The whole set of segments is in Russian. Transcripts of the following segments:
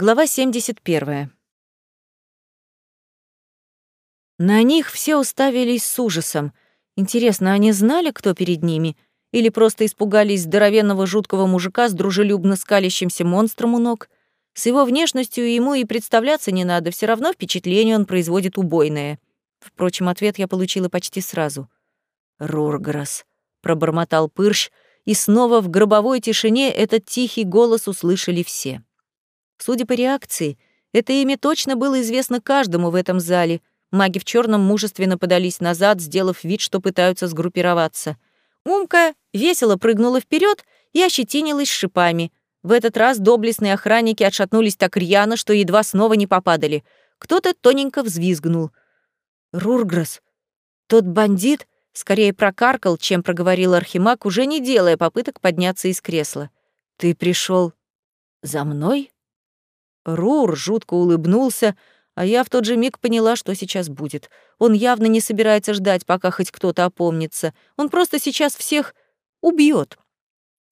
Глава 71. На них все уставились с ужасом. Интересно, они знали, кто перед ними? Или просто испугались здоровенного жуткого мужика с дружелюбно скалящимся монстром у ног? С его внешностью ему и представляться не надо, все равно впечатление он производит убойное. Впрочем, ответ я получила почти сразу. «Рурграс», — пробормотал Пырщ, и снова в гробовой тишине этот тихий голос услышали все. Судя по реакции, это имя точно было известно каждому в этом зале. Маги в черном мужественно подались назад, сделав вид, что пытаются сгруппироваться. Умка весело прыгнула вперед и ощетинилась шипами. В этот раз доблестные охранники отшатнулись так рьяно, что едва снова не попадали. Кто-то тоненько взвизгнул. «Рурграс, тот бандит?» скорее прокаркал, чем проговорил Архимаг, уже не делая попыток подняться из кресла. «Ты пришел за мной?» Рур жутко улыбнулся, а я в тот же миг поняла, что сейчас будет. Он явно не собирается ждать, пока хоть кто-то опомнится. Он просто сейчас всех убьет.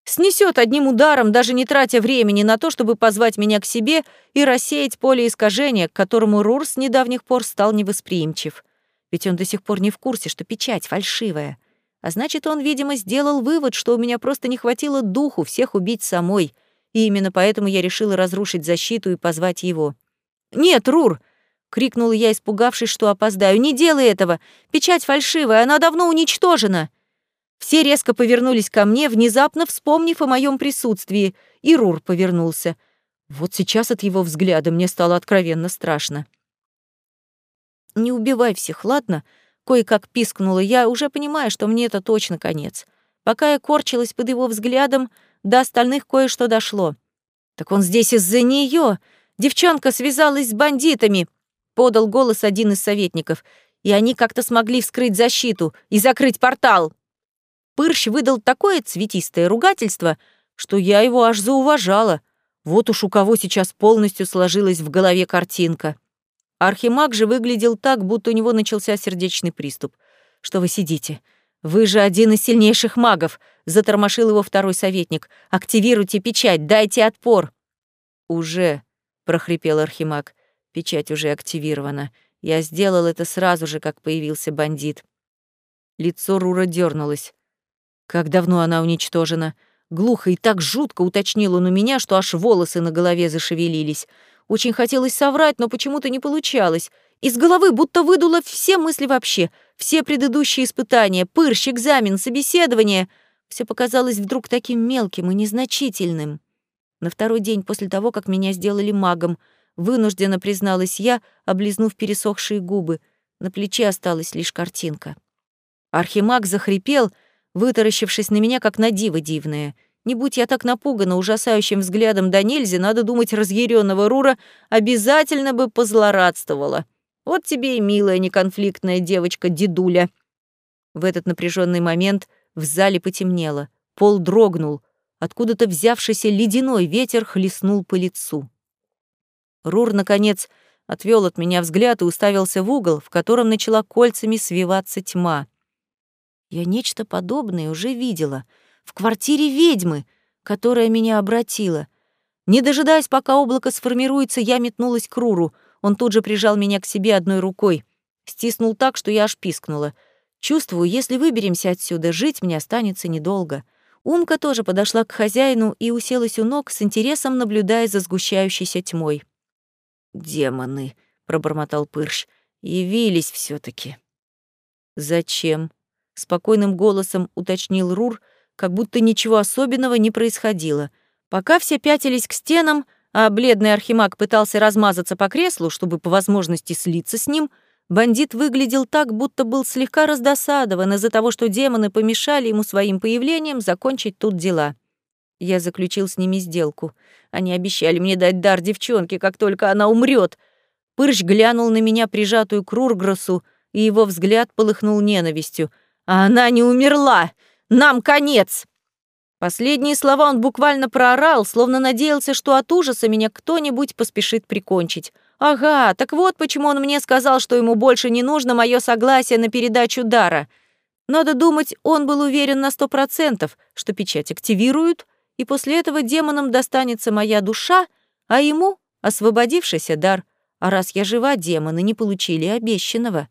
Снесет одним ударом, даже не тратя времени на то, чтобы позвать меня к себе и рассеять поле искажения, к которому Рур с недавних пор стал невосприимчив. Ведь он до сих пор не в курсе, что печать фальшивая. А значит, он, видимо, сделал вывод, что у меня просто не хватило духу всех убить самой — и именно поэтому я решила разрушить защиту и позвать его. «Нет, Рур!» — крикнула я, испугавшись, что опоздаю. «Не делай этого! Печать фальшивая, она давно уничтожена!» Все резко повернулись ко мне, внезапно вспомнив о моем присутствии, и Рур повернулся. Вот сейчас от его взгляда мне стало откровенно страшно. «Не убивай всех, ладно?» Кое-как пискнула я, уже понимая, что мне это точно конец. Пока я корчилась под его взглядом, до остальных кое-что дошло. «Так он здесь из-за нее. Девчонка связалась с бандитами», — подал голос один из советников. «И они как-то смогли вскрыть защиту и закрыть портал». Пырщ выдал такое цветистое ругательство, что я его аж зауважала. Вот уж у кого сейчас полностью сложилась в голове картинка. Архимаг же выглядел так, будто у него начался сердечный приступ. «Что вы сидите? «Вы же один из сильнейших магов», — затормошил его второй советник. «Активируйте печать, дайте отпор». «Уже», — прохрипел Архимаг. «Печать уже активирована. Я сделал это сразу же, как появился бандит». Лицо Рура дернулось. «Как давно она уничтожена?» Глухо и так жутко уточнил он у меня, что аж волосы на голове зашевелились. Очень хотелось соврать, но почему-то не получалось. Из головы будто выдуло все мысли вообще, все предыдущие испытания, пырщ, экзамен, собеседование. Все показалось вдруг таким мелким и незначительным. На второй день после того, как меня сделали магом, вынужденно призналась я, облизнув пересохшие губы. На плече осталась лишь картинка. Архимаг захрипел, вытаращившись на меня, как на диво дивное. Не будь я так напугана ужасающим взглядом да нельзя, надо думать, разъяренного Рура обязательно бы позлорадствовала. Вот тебе и милая неконфликтная девочка-дедуля. В этот напряженный момент в зале потемнело. Пол дрогнул. Откуда-то взявшийся ледяной ветер хлестнул по лицу. Рур, наконец, отвел от меня взгляд и уставился в угол, в котором начала кольцами свиваться тьма. Я нечто подобное уже видела. В квартире ведьмы, которая меня обратила. Не дожидаясь, пока облако сформируется, я метнулась к Руру — он тут же прижал меня к себе одной рукой. Стиснул так, что я аж пискнула. Чувствую, если выберемся отсюда, жить мне останется недолго. Умка тоже подошла к хозяину и уселась у ног, с интересом наблюдая за сгущающейся тьмой. «Демоны», — пробормотал Пырщ, — «явились все таки «Зачем?» — спокойным голосом уточнил Рур, как будто ничего особенного не происходило. Пока все пятились к стенам, а бледный архимаг пытался размазаться по креслу, чтобы по возможности слиться с ним, бандит выглядел так, будто был слегка раздосадован из-за того, что демоны помешали ему своим появлением закончить тут дела. Я заключил с ними сделку. Они обещали мне дать дар девчонке, как только она умрет. Пырщ глянул на меня, прижатую к Рургросу, и его взгляд полыхнул ненавистью. «А она не умерла! Нам конец!» Последние слова он буквально проорал, словно надеялся, что от ужаса меня кто-нибудь поспешит прикончить. Ага, так вот почему он мне сказал, что ему больше не нужно мое согласие на передачу дара. Надо думать, он был уверен на сто процентов, что печать активируют, и после этого демонам достанется моя душа, а ему — Освободившийся дар. А раз я жива, демоны не получили обещанного.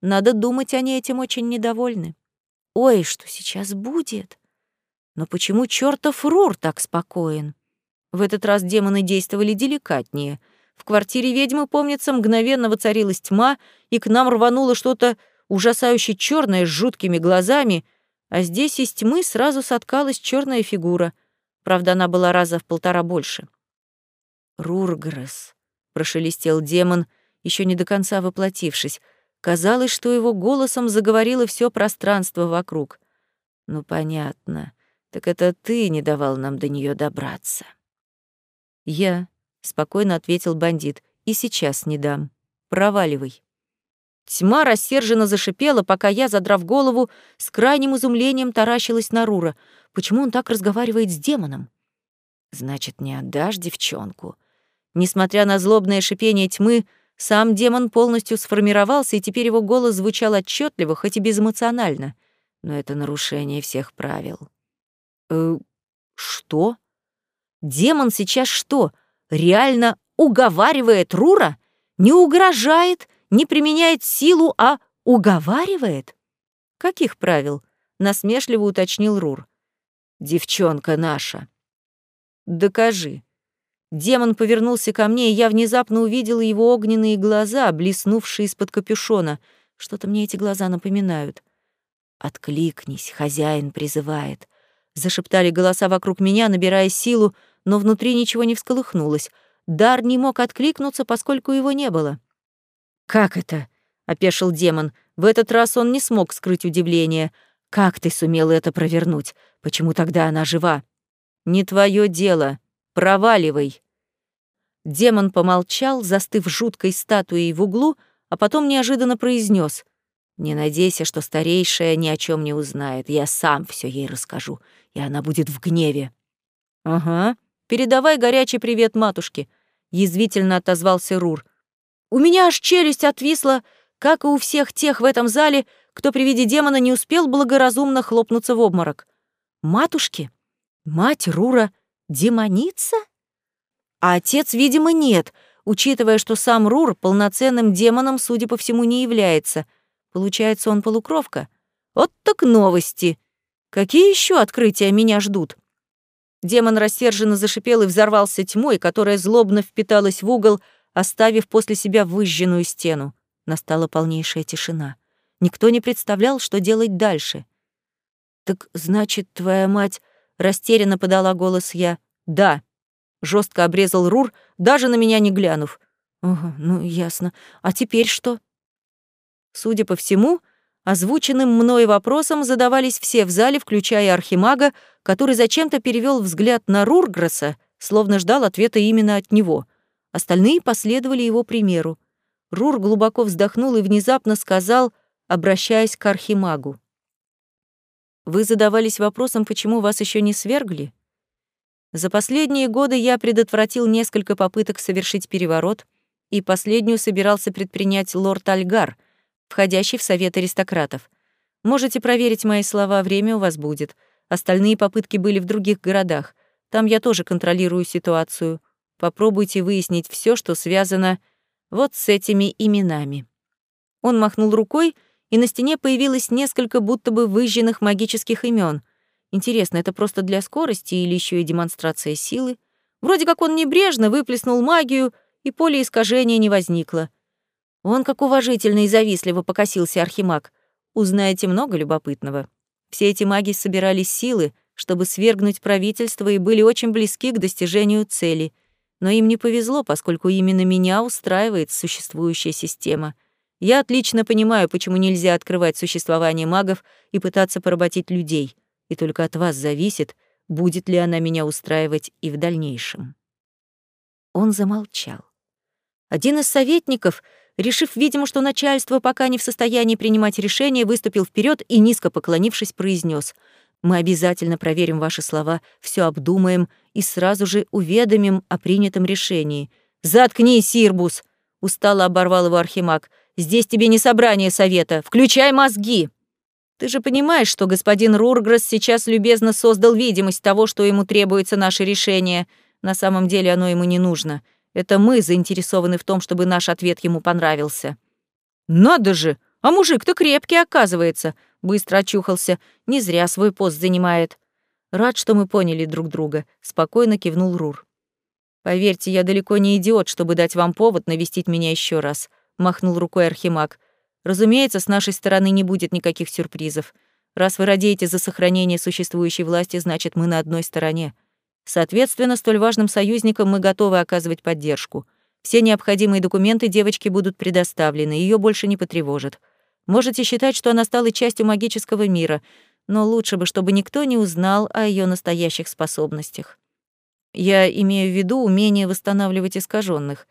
Надо думать, они этим очень недовольны. Ой, что сейчас будет? Но почему чертов Рур так спокоен? В этот раз демоны действовали деликатнее. В квартире ведьмы, помнится, мгновенно воцарилась тьма, и к нам рвануло что-то ужасающе черное с жуткими глазами, а здесь из тьмы сразу соткалась черная фигура. Правда, она была раза в полтора больше. «Рургресс», — прошелестел демон, еще не до конца воплотившись. Казалось, что его голосом заговорило все пространство вокруг. «Ну, понятно. Так это ты не давал нам до нее добраться». «Я», — спокойно ответил бандит, — «и сейчас не дам. Проваливай». Тьма рассерженно зашипела, пока я, задрав голову, с крайним изумлением таращилась на Рура. Почему он так разговаривает с демоном? Значит, не отдашь девчонку. Несмотря на злобное шипение тьмы, сам демон полностью сформировался, и теперь его голос звучал отчетливо, хоть и безэмоционально. Но это нарушение всех правил. «Э, что? Демон сейчас что, реально уговаривает Рура? Не угрожает, не применяет силу, а уговаривает? Каких правил? Насмешливо уточнил Рур. Девчонка наша. Докажи. Демон повернулся ко мне, и я внезапно увидела его огненные глаза, блеснувшие из-под капюшона. Что-то мне эти глаза напоминают. «Откликнись, хозяин призывает», — зашептали голоса вокруг меня, набирая силу, но внутри ничего не всколыхнулось. Дар не мог откликнуться, поскольку его не было. «Как это?» — опешил демон. В этот раз он не смог скрыть удивление. «Как ты сумел это провернуть? Почему тогда она жива?» «Не твое дело», Проваливай!» Демон помолчал, застыв жуткой статуей в углу, а потом неожиданно произнес: «Не надейся, что старейшая ни о чем не узнает. Я сам все ей расскажу, и она будет в гневе». «Ага, передавай горячий привет матушке», — язвительно отозвался Рур. «У меня аж челюсть отвисла, как и у всех тех в этом зале, кто при виде демона не успел благоразумно хлопнуться в обморок. Матушке? Мать Рура Демоница? А отец, видимо, нет, учитывая, что сам Рур полноценным демоном, судя по всему, не является. Получается, он полукровка. Вот так новости. Какие еще открытия меня ждут? Демон рассерженно зашипел и взорвался тьмой, которая злобно впиталась в угол, оставив после себя выжженную стену. Настала полнейшая тишина. Никто не представлял, что делать дальше. «Так значит, твоя мать Растерянно подала голос я. «Да», — жестко обрезал Рур, даже на меня не глянув. «Ага, ну ясно. А теперь что?» Судя по всему, озвученным мной вопросом задавались все в зале, включая Архимага, который зачем-то перевел взгляд на Рургресса, словно ждал ответа именно от него. Остальные последовали его примеру. Рур глубоко вздохнул и внезапно сказал, обращаясь к Архимагу. Вы задавались вопросом, почему вас еще не свергли? За последние годы я предотвратил несколько попыток совершить переворот, и последнюю собирался предпринять лорд Альгар, входящий в совет аристократов. Можете проверить мои слова, время у вас будет. Остальные попытки были в других городах. Там я тоже контролирую ситуацию. Попробуйте выяснить все, что связано вот с этими именами. Он махнул рукой, и на стене появилось несколько будто бы выжженных магических имен. Интересно, это просто для скорости или еще и демонстрация силы? Вроде как он небрежно выплеснул магию, и поле искажения не возникло. Он как уважительно и завистливо покосился Архимаг. Узнаете много любопытного. Все эти маги собирали силы, чтобы свергнуть правительство и были очень близки к достижению цели. Но им не повезло, поскольку именно меня устраивает существующая система — я отлично понимаю, почему нельзя открывать существование магов и пытаться поработить людей, и только от вас зависит, будет ли она меня устраивать и в дальнейшем. Он замолчал. Один из советников, решив, видимо, что начальство пока не в состоянии принимать решения, выступил вперед и, низко поклонившись, произнес: «Мы обязательно проверим ваши слова, все обдумаем и сразу же уведомим о принятом решении». «Заткнись, Сирбус!» — устало оборвал его Архимаг. Здесь тебе не собрание совета. Включай мозги. Ты же понимаешь, что господин Рургресс сейчас любезно создал видимость того, что ему требуется наше решение. На самом деле оно ему не нужно. Это мы заинтересованы в том, чтобы наш ответ ему понравился. Надо же! А мужик-то крепкий, оказывается. Быстро очухался. Не зря свой пост занимает. Рад, что мы поняли друг друга. Спокойно кивнул Рур. Поверьте, я далеко не идиот, чтобы дать вам повод навестить меня еще раз. Махнул рукой Архимаг. Разумеется, с нашей стороны не будет никаких сюрпризов. Раз вы радеете за сохранение существующей власти, значит, мы на одной стороне. Соответственно, столь важным союзникам мы готовы оказывать поддержку. Все необходимые документы девочке будут предоставлены, ее больше не потревожат. Можете считать, что она стала частью магического мира, но лучше бы, чтобы никто не узнал о ее настоящих способностях. Я имею в виду умение восстанавливать искаженных.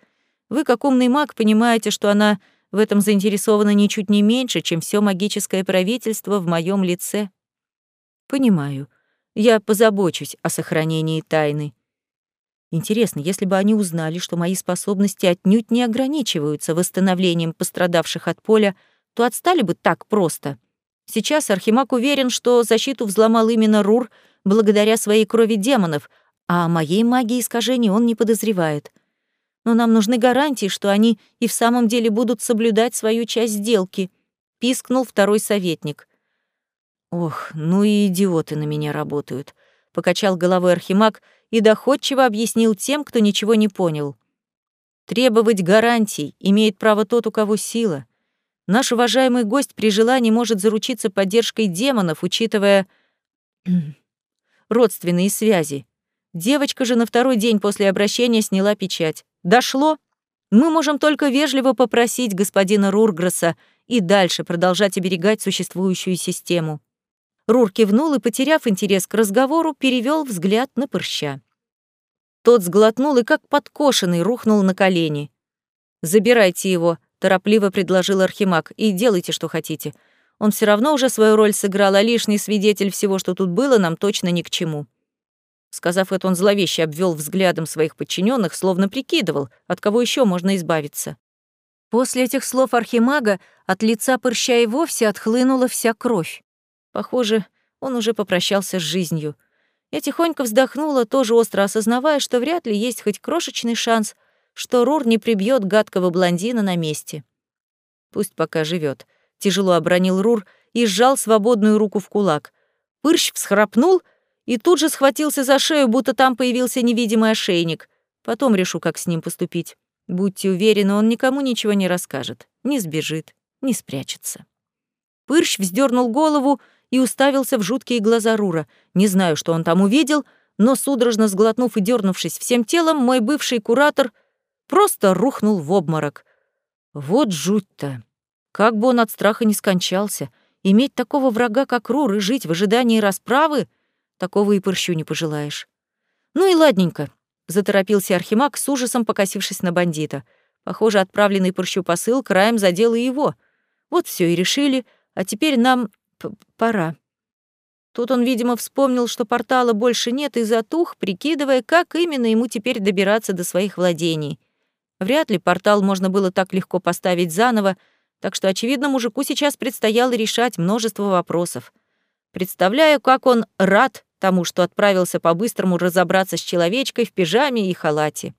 Вы, как умный маг, понимаете, что она в этом заинтересована ничуть не меньше, чем все магическое правительство в моем лице. Понимаю. Я позабочусь о сохранении тайны. Интересно, если бы они узнали, что мои способности отнюдь не ограничиваются восстановлением пострадавших от поля, то отстали бы так просто. Сейчас Архимаг уверен, что защиту взломал именно Рур благодаря своей крови демонов, а о моей магии искажений он не подозревает но нам нужны гарантии, что они и в самом деле будут соблюдать свою часть сделки», — пискнул второй советник. «Ох, ну и идиоты на меня работают», — покачал головой Архимаг и доходчиво объяснил тем, кто ничего не понял. «Требовать гарантий имеет право тот, у кого сила. Наш уважаемый гость при желании может заручиться поддержкой демонов, учитывая родственные связи. Девочка же на второй день после обращения сняла печать. Дошло? Мы можем только вежливо попросить господина Рургресса и дальше продолжать оберегать существующую систему. Рур кивнул и, потеряв интерес к разговору, перевел взгляд на прыща. Тот сглотнул и, как подкошенный, рухнул на колени. «Забирайте его», — торопливо предложил Архимаг, — «и делайте, что хотите. Он все равно уже свою роль сыграл, а лишний свидетель всего, что тут было, нам точно ни к чему». Сказав это, он зловеще обвел взглядом своих подчиненных, словно прикидывал, от кого еще можно избавиться. После этих слов архимага от лица Пырща и вовсе отхлынула вся кровь. Похоже, он уже попрощался с жизнью. Я тихонько вздохнула, тоже остро осознавая, что вряд ли есть хоть крошечный шанс, что Рур не прибьет гадкого блондина на месте. Пусть пока живет. Тяжело обронил Рур и сжал свободную руку в кулак. Пырщ всхрапнул — и тут же схватился за шею, будто там появился невидимый ошейник. Потом решу, как с ним поступить. Будьте уверены, он никому ничего не расскажет, не сбежит, не спрячется. Пырщ вздернул голову и уставился в жуткие глаза Рура. Не знаю, что он там увидел, но, судорожно сглотнув и дернувшись всем телом, мой бывший куратор просто рухнул в обморок. Вот жуть-то! Как бы он от страха не скончался, иметь такого врага, как Рур, и жить в ожидании расправы — Такого и пырщу не пожелаешь. Ну и ладненько, заторопился Архимаг с ужасом покосившись на бандита. Похоже, отправленный пырщу посыл краем задел и его. Вот все и решили, а теперь нам пора. Тут он, видимо, вспомнил, что портала больше нет, и затух, прикидывая, как именно ему теперь добираться до своих владений. Вряд ли портал можно было так легко поставить заново, так что, очевидно, мужику сейчас предстояло решать множество вопросов. Представляю, как он рад тому, что отправился по-быстрому разобраться с человечкой в пижаме и халате.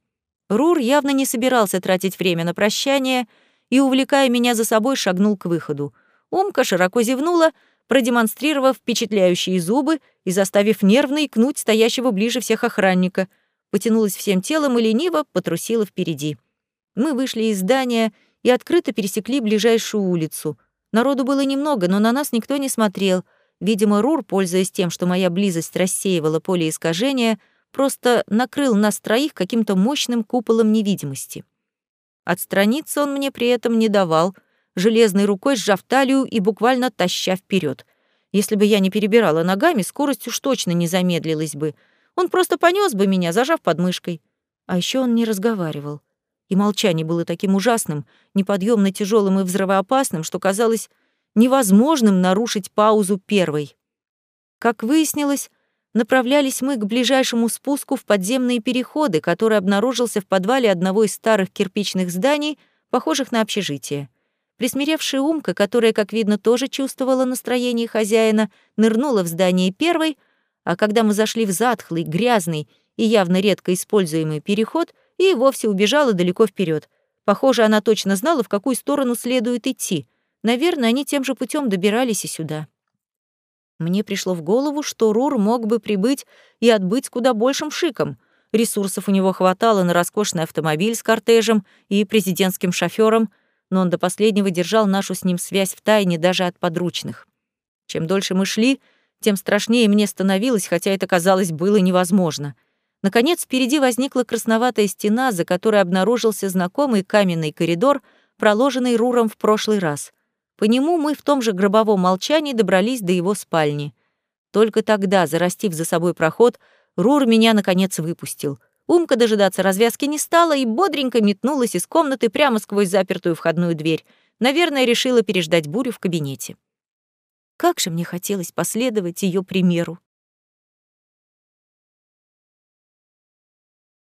Рур явно не собирался тратить время на прощание и, увлекая меня за собой, шагнул к выходу. Умка широко зевнула, продемонстрировав впечатляющие зубы и заставив нервно икнуть стоящего ближе всех охранника, потянулась всем телом и лениво потрусила впереди. Мы вышли из здания и открыто пересекли ближайшую улицу. Народу было немного, но на нас никто не смотрел — Видимо, Рур, пользуясь тем, что моя близость рассеивала поле искажения, просто накрыл нас троих каким-то мощным куполом невидимости. Отстраниться он мне при этом не давал, железной рукой сжав талию и буквально таща вперед. Если бы я не перебирала ногами, скорость уж точно не замедлилась бы. Он просто понес бы меня, зажав подмышкой. А еще он не разговаривал. И молчание было таким ужасным, неподъемно тяжелым и взрывоопасным, что казалось, невозможным нарушить паузу первой. Как выяснилось, направлялись мы к ближайшему спуску в подземные переходы, который обнаружился в подвале одного из старых кирпичных зданий, похожих на общежитие. Присмиревшая умка, которая, как видно, тоже чувствовала настроение хозяина, нырнула в здание первой, а когда мы зашли в затхлый, грязный и явно редко используемый переход, и вовсе убежала далеко вперед. Похоже, она точно знала, в какую сторону следует идти. Наверное, они тем же путем добирались и сюда. Мне пришло в голову, что Рур мог бы прибыть и отбыть с куда большим шиком. Ресурсов у него хватало на роскошный автомобиль с кортежем и президентским шофёром, но он до последнего держал нашу с ним связь в тайне даже от подручных. Чем дольше мы шли, тем страшнее мне становилось, хотя это, казалось, было невозможно. Наконец, впереди возникла красноватая стена, за которой обнаружился знакомый каменный коридор, проложенный Руром в прошлый раз. По нему мы в том же гробовом молчании добрались до его спальни. Только тогда, зарастив за собой проход, Рур меня, наконец, выпустил. Умка дожидаться развязки не стала и бодренько метнулась из комнаты прямо сквозь запертую входную дверь. Наверное, решила переждать бурю в кабинете. Как же мне хотелось последовать ее примеру.